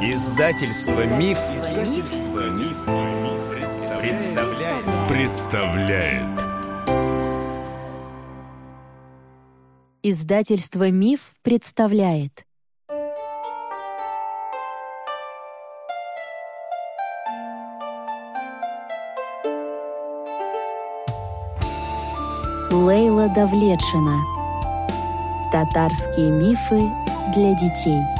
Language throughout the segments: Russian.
Издательство Миф, Издательство Миф, представляет. представляет. Издательство Миф представляет. Лейла Давлетшина. Татарские мифы для детей.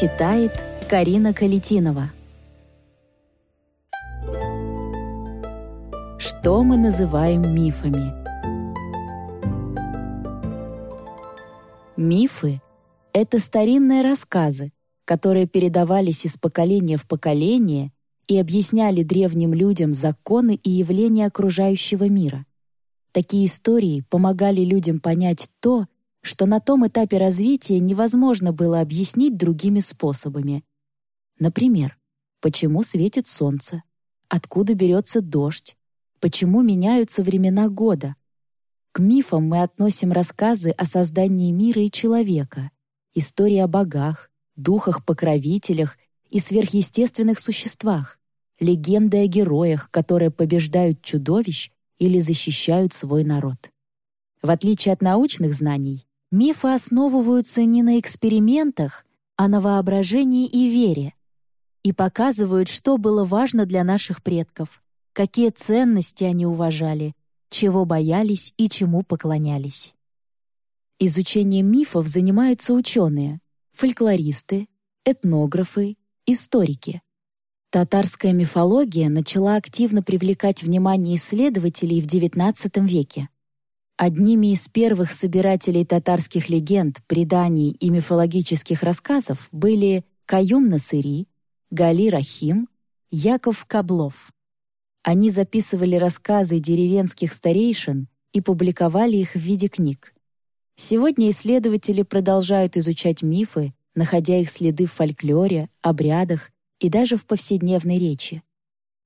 Читает Карина Калитинова. Что мы называем мифами? Мифы — это старинные рассказы, которые передавались из поколения в поколение и объясняли древним людям законы и явления окружающего мира. Такие истории помогали людям понять то, что на том этапе развития невозможно было объяснить другими способами. Например, почему светит солнце, откуда берется дождь, почему меняются времена года. К мифам мы относим рассказы о создании мира и человека, истории о богах, духах-покровителях и сверхъестественных существах, легенды о героях, которые побеждают чудовищ или защищают свой народ. В отличие от научных знаний, Мифы основываются не на экспериментах, а на воображении и вере и показывают, что было важно для наших предков, какие ценности они уважали, чего боялись и чему поклонялись. Изучением мифов занимаются ученые, фольклористы, этнографы, историки. Татарская мифология начала активно привлекать внимание исследователей в XIX веке. Одними из первых собирателей татарских легенд, преданий и мифологических рассказов были Каюм Насыри, Гали Рахим, Яков Каблов. Они записывали рассказы деревенских старейшин и публиковали их в виде книг. Сегодня исследователи продолжают изучать мифы, находя их следы в фольклоре, обрядах и даже в повседневной речи.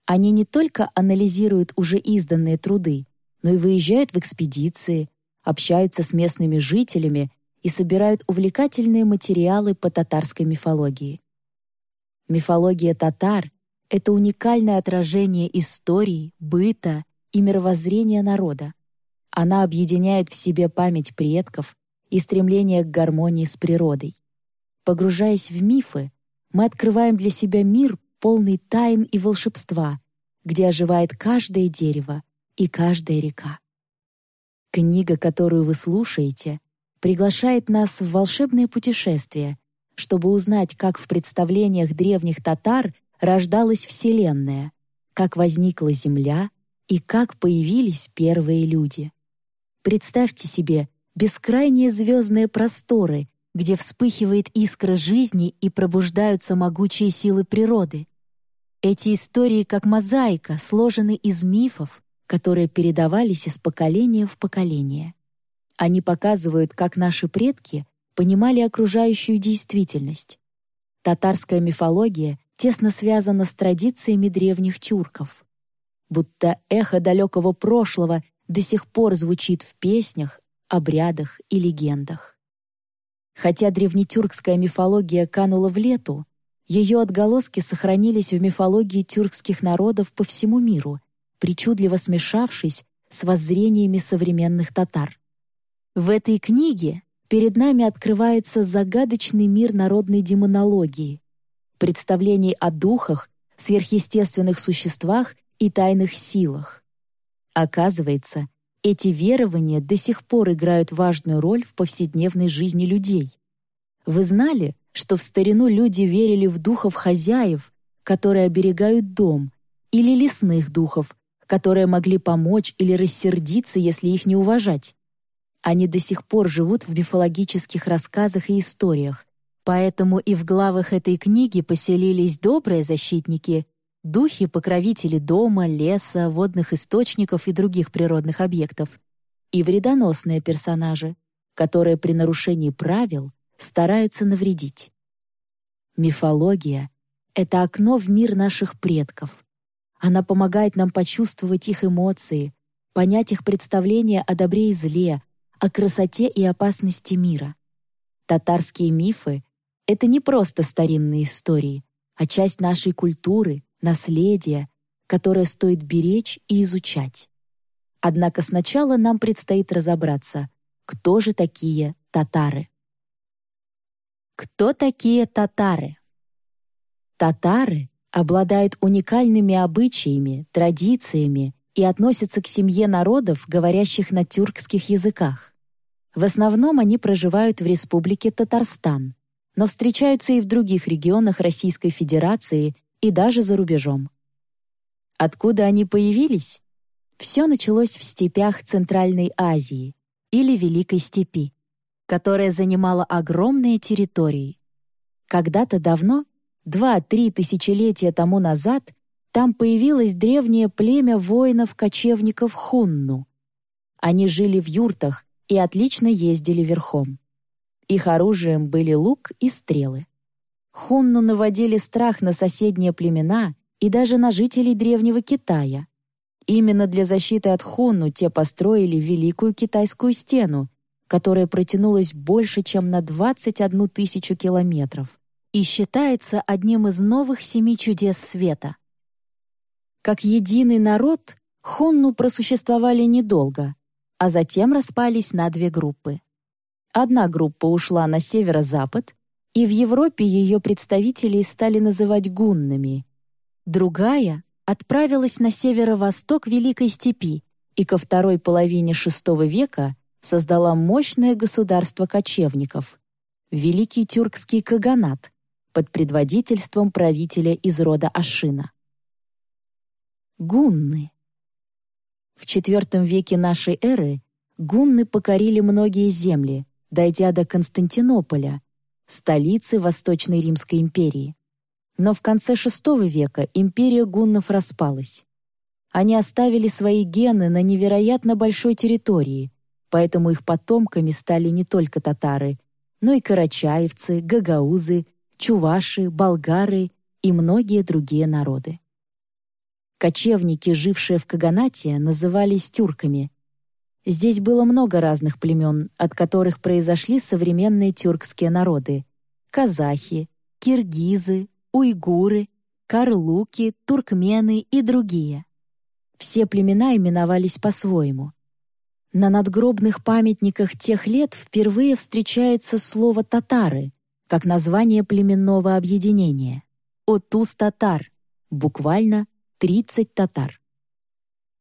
Они не только анализируют уже изданные труды, но и выезжают в экспедиции, общаются с местными жителями и собирают увлекательные материалы по татарской мифологии. Мифология татар — это уникальное отражение истории, быта и мировоззрения народа. Она объединяет в себе память предков и стремление к гармонии с природой. Погружаясь в мифы, мы открываем для себя мир, полный тайн и волшебства, где оживает каждое дерево, и каждая река. Книга, которую вы слушаете, приглашает нас в волшебное путешествие, чтобы узнать, как в представлениях древних татар рождалась Вселенная, как возникла Земля и как появились первые люди. Представьте себе бескрайние звездные просторы, где вспыхивает искра жизни и пробуждаются могучие силы природы. Эти истории, как мозаика, сложены из мифов, которые передавались из поколения в поколение. Они показывают, как наши предки понимали окружающую действительность. Татарская мифология тесно связана с традициями древних тюрков. Будто эхо далекого прошлого до сих пор звучит в песнях, обрядах и легендах. Хотя древнетюркская мифология канула в лету, ее отголоски сохранились в мифологии тюркских народов по всему миру причудливо смешавшись с воззрениями современных татар. В этой книге перед нами открывается загадочный мир народной демонологии, представлений о духах, сверхъестественных существах и тайных силах. Оказывается, эти верования до сих пор играют важную роль в повседневной жизни людей. Вы знали, что в старину люди верили в духов хозяев, которые оберегают дом, или лесных духов, которые могли помочь или рассердиться, если их не уважать. Они до сих пор живут в мифологических рассказах и историях, поэтому и в главах этой книги поселились добрые защитники, духи-покровители дома, леса, водных источников и других природных объектов, и вредоносные персонажи, которые при нарушении правил стараются навредить. Мифология — это окно в мир наших предков, она помогает нам почувствовать их эмоции, понять их представления о добре и зле, о красоте и опасности мира. Татарские мифы — это не просто старинные истории, а часть нашей культуры, наследия, которое стоит беречь и изучать. Однако сначала нам предстоит разобраться, кто же такие татары. Кто такие татары? Татары обладают уникальными обычаями, традициями и относятся к семье народов, говорящих на тюркских языках. В основном они проживают в республике Татарстан, но встречаются и в других регионах Российской Федерации и даже за рубежом. Откуда они появились? Все началось в степях Центральной Азии или Великой степи, которая занимала огромные территории. Когда-то давно, два-три тысячелетия тому назад, там появилось древнее племя воинов-кочевников Хунну. Они жили в юртах и отлично ездили верхом. Их оружием были лук и стрелы. Хунну наводили страх на соседние племена и даже на жителей древнего Китая. Именно для защиты от Хунну те построили Великую Китайскую стену, которая протянулась больше, чем на 21 тысячу километров и считается одним из новых семи чудес света. Как единый народ, Хунну просуществовали недолго, а затем распались на две группы. Одна группа ушла на северо-запад, и в Европе ее представителей стали называть гуннами. Другая отправилась на северо-восток Великой степи и ко второй половине VI века создала мощное государство кочевников — Великий Тюркский Каганат под предводительством правителя из рода Ашина. Гунны В IV веке нашей эры гунны покорили многие земли, дойдя до Константинополя, столицы Восточной Римской империи. Но в конце VI века империя гуннов распалась. Они оставили свои гены на невероятно большой территории, поэтому их потомками стали не только татары, но и карачаевцы, гагаузы, чуваши, болгары и многие другие народы. Кочевники, жившие в Каганате, назывались тюрками. Здесь было много разных племен, от которых произошли современные тюркские народы — казахи, киргизы, уйгуры, карлуки, туркмены и другие. Все племена именовались по-своему. На надгробных памятниках тех лет впервые встречается слово «татары», как название племенного объединения. «Отус-татар», буквально «тридцать татар».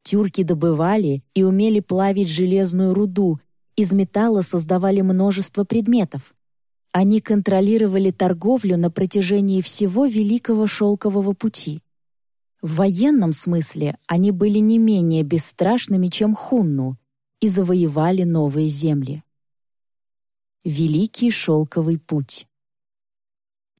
Тюрки добывали и умели плавить железную руду, из металла создавали множество предметов. Они контролировали торговлю на протяжении всего Великого Шелкового пути. В военном смысле они были не менее бесстрашными, чем хунну, и завоевали новые земли. Великий Шелковый путь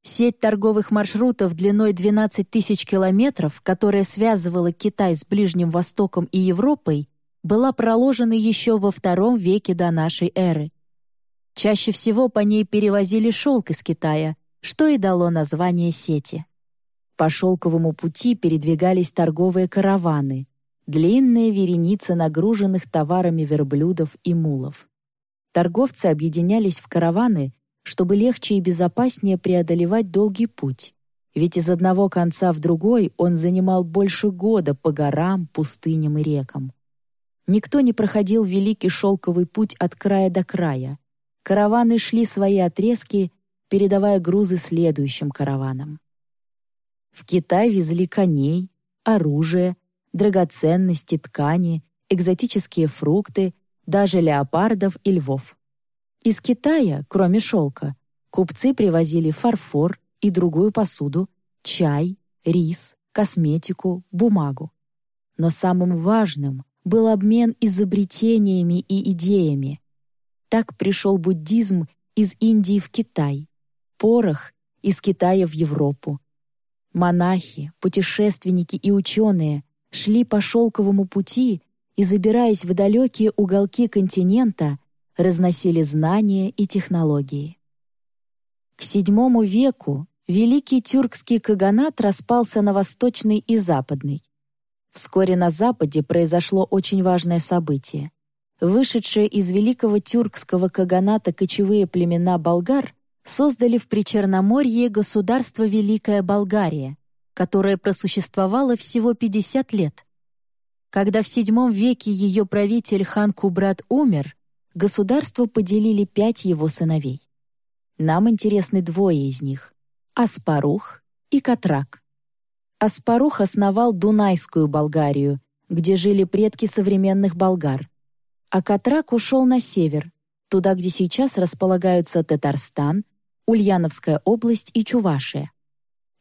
Сеть торговых маршрутов длиной 12 тысяч километров, которая связывала Китай с Ближним Востоком и Европой, была проложена еще во II веке до нашей эры. Чаще всего по ней перевозили шелк из Китая, что и дало название сети. По шелковому пути передвигались торговые караваны, длинные вереницы нагруженных товарами верблюдов и мулов. Торговцы объединялись в караваны, чтобы легче и безопаснее преодолевать долгий путь, ведь из одного конца в другой он занимал больше года по горам, пустыням и рекам. Никто не проходил великий шелковый путь от края до края — Караваны шли свои отрезки, передавая грузы следующим караванам. В Китай везли коней, оружие, драгоценности, ткани, экзотические фрукты, даже леопардов и львов. Из Китая, кроме шелка, купцы привозили фарфор и другую посуду, чай, рис, косметику, бумагу. Но самым важным был обмен изобретениями и идеями, так пришел буддизм из Индии в Китай, порох из Китая в Европу. Монахи, путешественники и ученые шли по шелковому пути и, забираясь в далекие уголки континента, разносили знания и технологии. К VII веку Великий тюркский каганат распался на восточный и западный. Вскоре на Западе произошло очень важное событие. вышедшие из великого тюркского каганата кочевые племена болгар создали в Причерноморье государство Великая Болгария, которое просуществовало всего 50 лет. Когда в VII веке ее правитель хан Кубрат умер, государство поделили пять его сыновей. Нам интересны двое из них — Аспарух и Катрак. Аспарух основал Дунайскую Болгарию, где жили предки современных болгар. А Катрак ушел на север, туда, где сейчас располагаются Татарстан, Ульяновская область и Чувашия.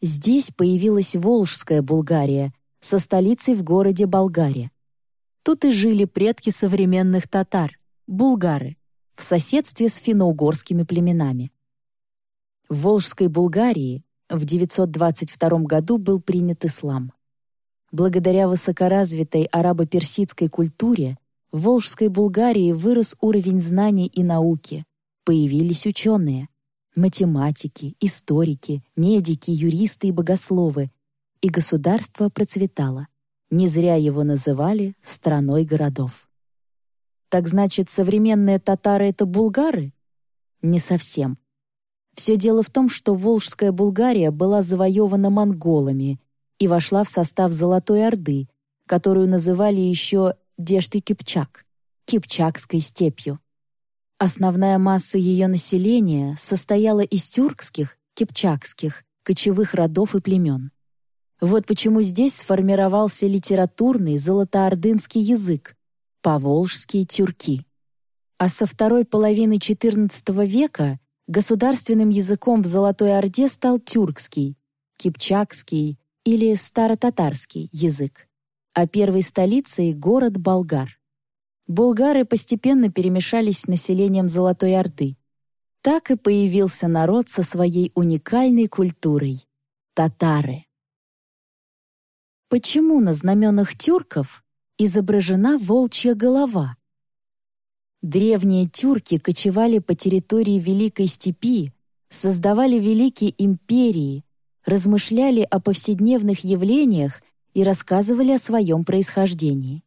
Здесь появилась Волжская Булгария со столицей в городе Болгаре. Тут и жили предки современных татар, булгары, в соседстве с финно-угорскими племенами. В Волжской Булгарии в 922 году был принят ислам. Благодаря высокоразвитой арабо-персидской культуре в Волжской Булгарии вырос уровень знаний и науки, появились ученые, математики, историки, медики, юристы и богословы, и государство процветало. Не зря его называли «страной городов». Так значит, современные татары — это булгары? Не совсем. Все дело в том, что Волжская Булгария была завоевана монголами и вошла в состав Золотой Орды, которую называли еще Дешты-Кипчак, Кипчакской степью. Основная масса ее населения состояла из тюркских, кипчакских, кочевых родов и племен. Вот почему здесь сформировался литературный золотоордынский язык, поволжские тюрки. А со второй половины XIV века Государственным языком в Золотой Орде стал тюркский, кипчакский или старотатарский язык, а первой столицей — город Болгар. Булгары постепенно перемешались с населением Золотой Орды. Так и появился народ со своей уникальной культурой — татары. Почему на знаменах тюрков изображена волчья голова — Древние тюрки кочевали по территории Великой Степи, создавали великие империи, размышляли о повседневных явлениях и рассказывали о своем происхождении.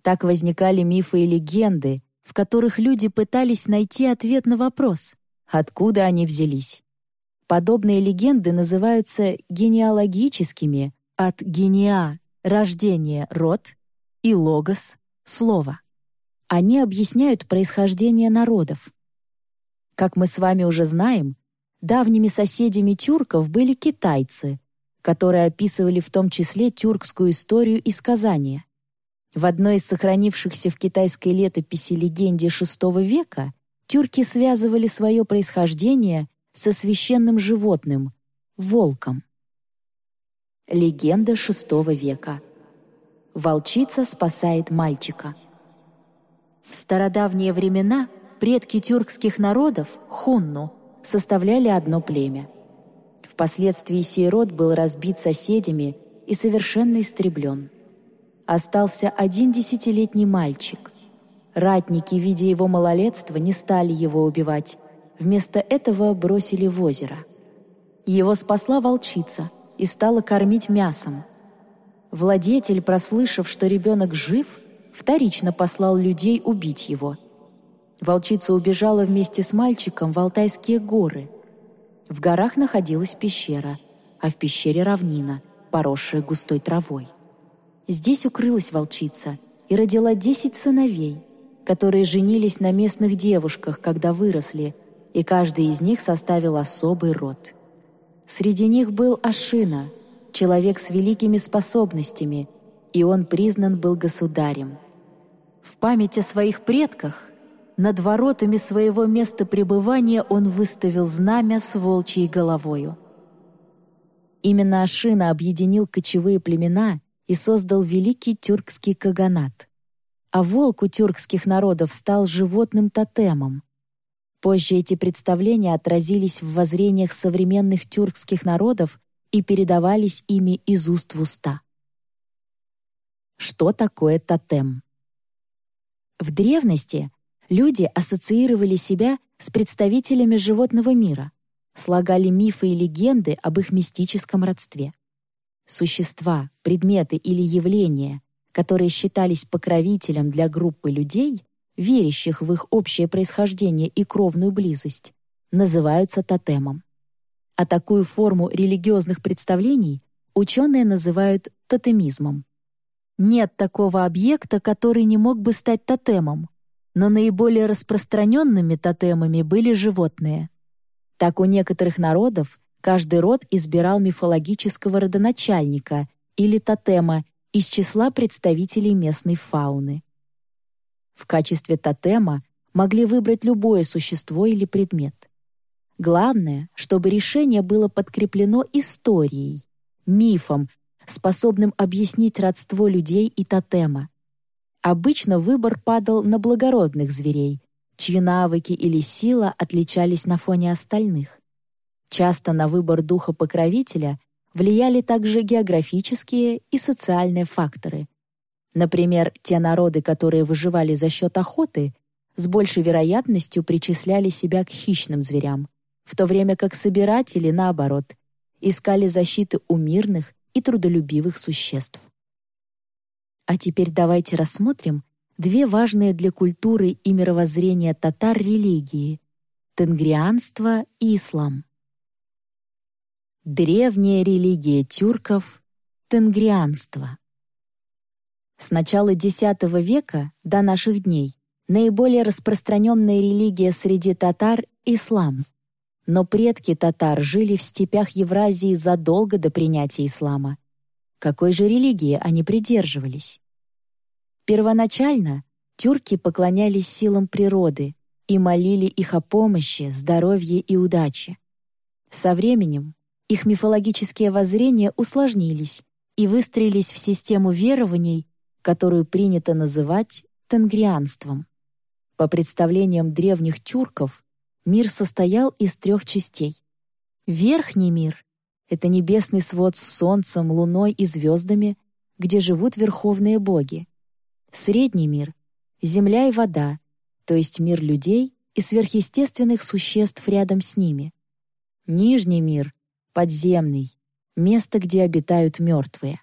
Так возникали мифы и легенды, в которых люди пытались найти ответ на вопрос, откуда они взялись. Подобные легенды называются генеалогическими от гениа — рождение, род, и логос — слово. Они объясняют происхождение народов. Как мы с вами уже знаем, давними соседями тюрков были китайцы, которые описывали в том числе тюркскую историю и сказания. В одной из сохранившихся в китайской летописи легенде VI века тюрки связывали свое происхождение со священным животным — волком. Легенда VI века. Волчица спасает мальчика — в стародавние времена предки тюркских народов, хунну, составляли одно племя. Впоследствии сей род был разбит соседями и совершенно истреблен. Остался один десятилетний мальчик. Ратники, видя его малолетство, не стали его убивать. Вместо этого бросили в озеро. Его спасла волчица и стала кормить мясом. Владетель, прослышав, что ребенок жив, вторично послал людей убить его. Волчица убежала вместе с мальчиком в Алтайские горы. В горах находилась пещера, а в пещере равнина, поросшая густой травой. Здесь укрылась волчица и родила десять сыновей, которые женились на местных девушках, когда выросли, и каждый из них составил особый род. Среди них был Ашина, человек с великими способностями — и он признан был государем. В память о своих предках над воротами своего места пребывания он выставил знамя с волчьей головою. Именно Ашина объединил кочевые племена и создал великий тюркский каганат. А волк у тюркских народов стал животным тотемом. Позже эти представления отразились в воззрениях современных тюркских народов и передавались ими из уст в уста что такое тотем. В древности люди ассоциировали себя с представителями животного мира, слагали мифы и легенды об их мистическом родстве. Существа, предметы или явления, которые считались покровителем для группы людей, верящих в их общее происхождение и кровную близость, называются тотемом. А такую форму религиозных представлений ученые называют тотемизмом. Нет такого объекта, который не мог бы стать тотемом, но наиболее распространенными тотемами были животные. Так у некоторых народов каждый род избирал мифологического родоначальника или тотема из числа представителей местной фауны. В качестве тотема могли выбрать любое существо или предмет. Главное, чтобы решение было подкреплено историей, мифом, способным объяснить родство людей и тотема. Обычно выбор падал на благородных зверей, чьи навыки или сила отличались на фоне остальных. Часто на выбор духа-покровителя влияли также географические и социальные факторы. Например, те народы, которые выживали за счет охоты, с большей вероятностью причисляли себя к хищным зверям, в то время как собиратели, наоборот, искали защиты у мирных и трудолюбивых существ. А теперь давайте рассмотрим две важные для культуры и мировоззрения татар религии — тенгрианство и ислам. Древняя религия тюрков — тенгрианство. С начала X века до наших дней наиболее распространенная религия среди татар — ислам. Но предки татар жили в степях Евразии задолго до принятия ислама. Какой же религии они придерживались? Первоначально тюрки поклонялись силам природы и молили их о помощи, здоровье и удаче. Со временем их мифологические воззрения усложнились и выстроились в систему верований, которую принято называть тенгрианством. По представлениям древних тюрков, мир состоял из трех частей. Верхний мир — это небесный свод с солнцем, луной и звездами, где живут верховные боги. Средний мир — земля и вода, то есть мир людей и сверхъестественных существ рядом с ними. Нижний мир — подземный, место, где обитают мертвые.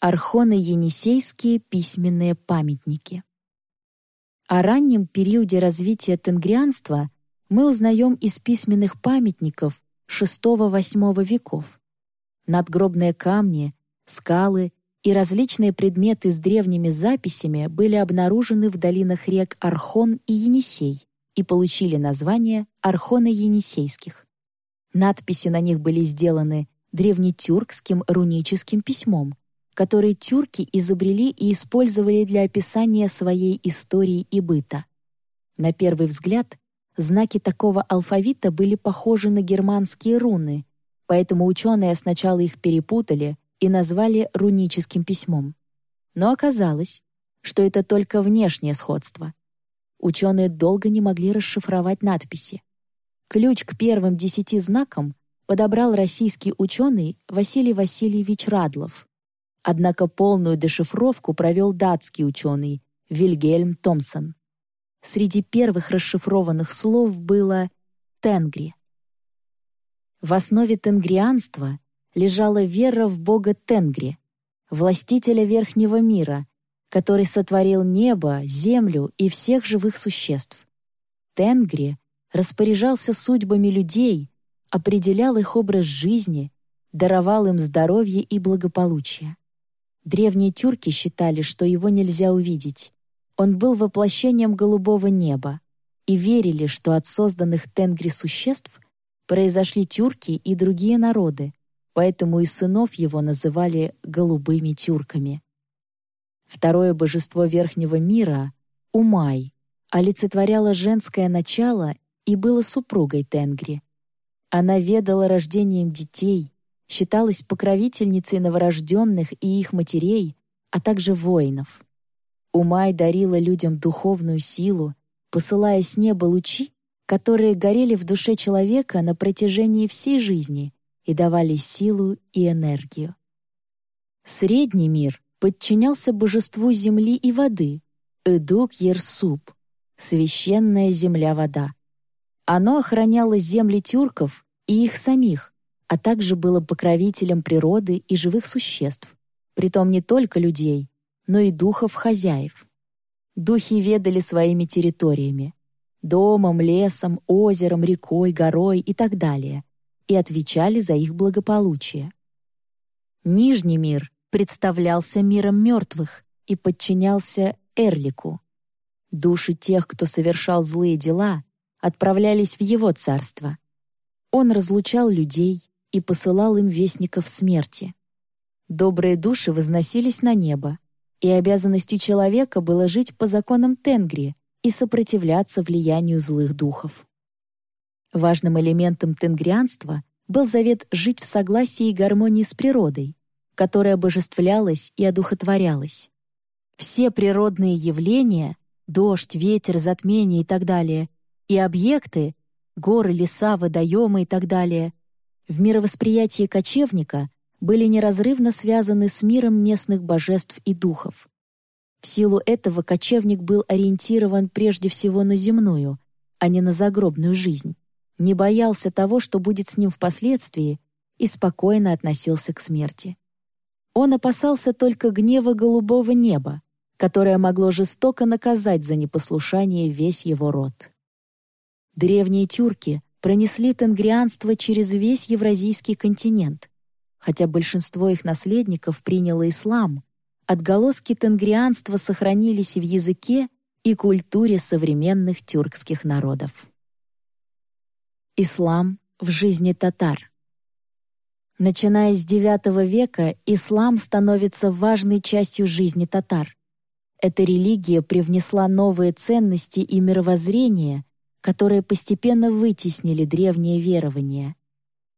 Архоны Енисейские письменные памятники. О раннем периоде развития тенгрианства мы узнаем из письменных памятников VI-VIII веков. Надгробные камни, скалы и различные предметы с древними записями были обнаружены в долинах рек Архон и Енисей и получили название Архона Енисейских. Надписи на них были сделаны древнетюркским руническим письмом, который тюрки изобрели и использовали для описания своей истории и быта. На первый взгляд, знаки такого алфавита были похожи на германские руны, поэтому ученые сначала их перепутали — и назвали руническим письмом. Но оказалось, что это только внешнее сходство. Ученые долго не могли расшифровать надписи. Ключ к первым десяти знакам подобрал российский ученый Василий Васильевич Радлов. Однако полную дешифровку провел датский ученый Вильгельм Томсон. Среди первых расшифрованных слов было «тенгри». В основе тенгрианства лежала вера в бога Тенгри, властителя Верхнего мира, который сотворил небо, землю и всех живых существ. Тенгри распоряжался судьбами людей, определял их образ жизни, даровал им здоровье и благополучие. Древние тюрки считали, что его нельзя увидеть. Он был воплощением голубого неба и верили, что от созданных тенгри существ произошли тюрки и другие народы, поэтому и сынов его называли «голубыми тюрками». Второе божество Верхнего мира, Умай, олицетворяло женское начало и было супругой Тенгри. Она ведала рождением детей, считалась покровительницей новорожденных и их матерей, а также воинов. Умай дарила людям духовную силу, посылая с неба лучи, которые горели в душе человека на протяжении всей жизни и давали силу и энергию. Средний мир подчинялся божеству земли и воды, Эдук Ерсуп, священная земля-вода. Оно охраняло земли тюрков и их самих, а также было покровителем природы и живых существ, притом не только людей, но и духов хозяев. Духи ведали своими территориями — домом, лесом, озером, рекой, горой и так далее — и отвечали за их благополучие. Нижний мир представлялся миром мертвых и подчинялся Эрлику. Души тех, кто совершал злые дела, отправлялись в его царство. Он разлучал людей и посылал им вестников смерти. Добрые души возносились на небо, и обязанностью человека было жить по законам Тенгри и сопротивляться влиянию злых духов. Важным элементом тенгрианства был завет жить в согласии и гармонии с природой, которая обожествлялась и одухотворялась. Все природные явления — дождь, ветер, затмение и так далее — и объекты — горы, леса, водоемы и так далее — в мировосприятии кочевника были неразрывно связаны с миром местных божеств и духов. В силу этого кочевник был ориентирован прежде всего на земную, а не на загробную жизнь, не боялся того, что будет с ним впоследствии, и спокойно относился к смерти. Он опасался только гнева голубого неба, которое могло жестоко наказать за непослушание весь его род. Древние тюрки пронесли тенгрианство через весь Евразийский континент, Хотя большинство их наследников приняло ислам, отголоски тенгрианства сохранились в языке и культуре современных тюркских народов. Ислам в жизни татар Начиная с IX века, ислам становится важной частью жизни татар. Эта религия привнесла новые ценности и мировоззрение, которые постепенно вытеснили древние верования.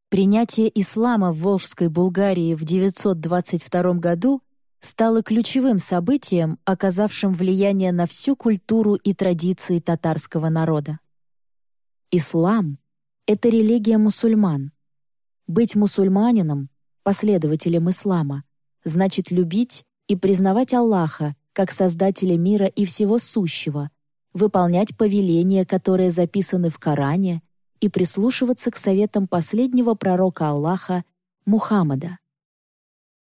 Принятие ислама в Волжской Булгарии в 922 году стало ключевым событием, оказавшим влияние на всю культуру и традиции татарского народа. Ислам — это религия мусульман. Быть мусульманином, последователем ислама, значит любить и признавать Аллаха как Создателя мира и всего сущего, выполнять повеления, которые записаны в Коране, и прислушиваться к советам последнего пророка Аллаха Мухаммада.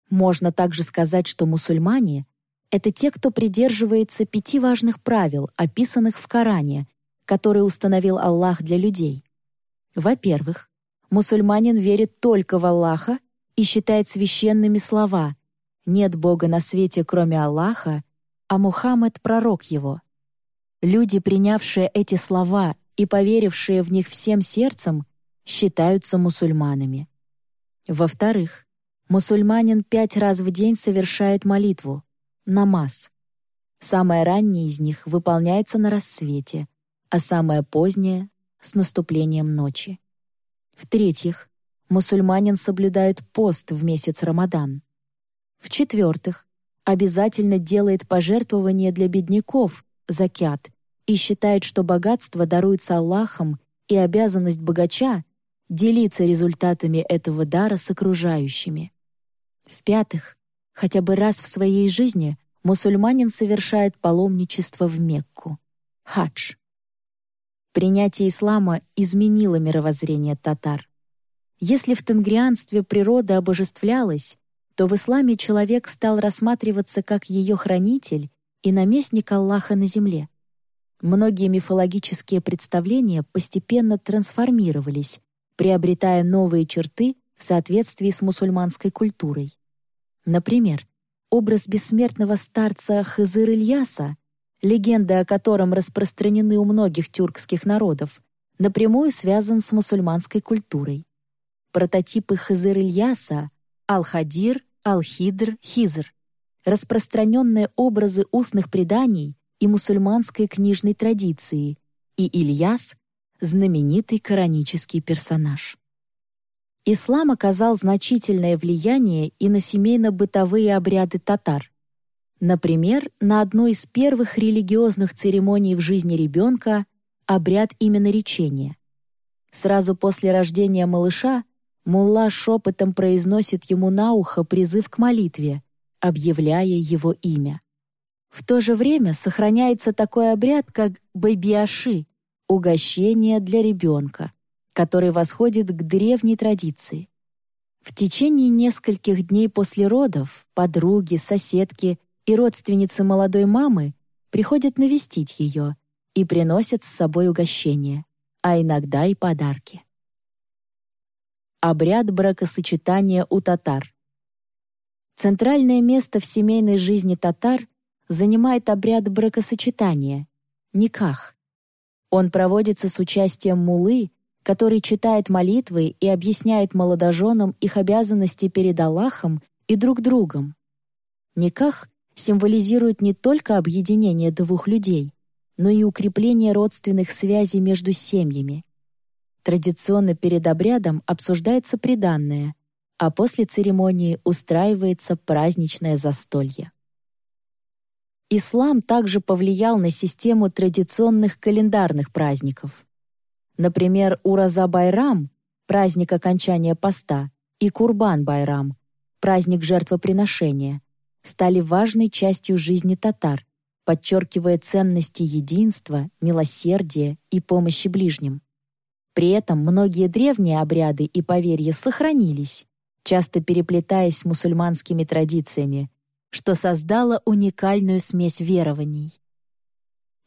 Можно также сказать, что мусульмане — это те, кто придерживается пяти важных правил, описанных в Коране, которые установил Аллах для людей. Во-первых, мусульманин верит только в Аллаха и считает священными слова «Нет Бога на свете, кроме Аллаха», а Мухаммад — пророк его. Люди, принявшие эти слова и поверившие в них всем сердцем, считаются мусульманами. Во-вторых, мусульманин пять раз в день совершает молитву, намаз. Самое раннее из них выполняется на рассвете, а самое позднее — с наступлением ночи. В-третьих, мусульманин соблюдает пост в месяц Рамадан. В-четвертых, обязательно делает пожертвования для бедняков, закят, и считает, что богатство даруется Аллахом и обязанность богача — делиться результатами этого дара с окружающими. В-пятых, хотя бы раз в своей жизни мусульманин совершает паломничество в Мекку — хадж. Принятие ислама изменило мировоззрение татар. Если в тенгрианстве природа обожествлялась, то в исламе человек стал рассматриваться как ее хранитель и наместник Аллаха на земле. Многие мифологические представления постепенно трансформировались, приобретая новые черты в соответствии с мусульманской культурой. Например, образ бессмертного старца Хызыр Ильяса, легенда о котором распространены у многих тюркских народов, напрямую связан с мусульманской культурой. Прототипы Хызыр Ильяса — Ал-Хадир, Ал-Хидр, Хизр — распространенные образы устных преданий — и мусульманской книжной традиции, и Ильяс — знаменитый коранический персонаж. Ислам оказал значительное влияние и на семейно-бытовые обряды татар. Например, на одной из первых религиозных церемоний в жизни ребенка — обряд именоречения. Сразу после рождения малыша мулла шепотом произносит ему на ухо призыв к молитве, объявляя его имя. В то же время сохраняется такой обряд, как бэбиаши — угощение для ребенка, который восходит к древней традиции. В течение нескольких дней после родов подруги, соседки и родственницы молодой мамы приходят навестить ее и приносят с собой угощения, а иногда и подарки. Обряд бракосочетания у татар. Центральное место в семейной жизни татар занимает обряд бракосочетания — никах. Он проводится с участием мулы, который читает молитвы и объясняет молодоженам их обязанности перед Аллахом и друг другом. Никах символизирует не только объединение двух людей, но и укрепление родственных связей между семьями. Традиционно перед обрядом обсуждается приданное, а после церемонии устраивается праздничное застолье. Ислам также повлиял на систему традиционных календарных праздников. Например, Ураза-Байрам — праздник окончания поста, и Курбан-Байрам — праздник жертвоприношения — стали важной частью жизни татар, подчеркивая ценности единства, милосердия и помощи ближним. При этом многие древние обряды и поверья сохранились, часто переплетаясь с мусульманскими традициями, что создало уникальную смесь верований.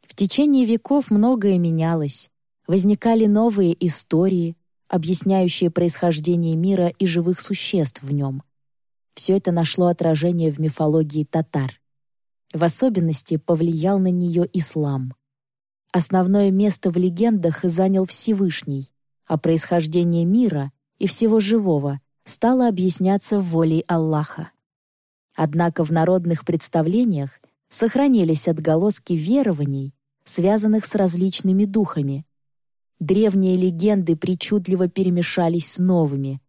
В течение веков многое менялось, возникали новые истории, объясняющие происхождение мира и живых существ в нем. Все это нашло отражение в мифологии татар. В особенности повлиял на нее ислам. Основное место в легендах занял Всевышний, а происхождение мира и всего живого стало объясняться волей Аллаха. Однако в народных представлениях сохранились отголоски верований, связанных с различными духами. Древние легенды причудливо перемешались с новыми.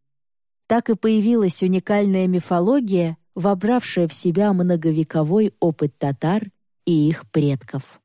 Так и появилась уникальная мифология, вобравшая в себя многовековой опыт татар и их предков.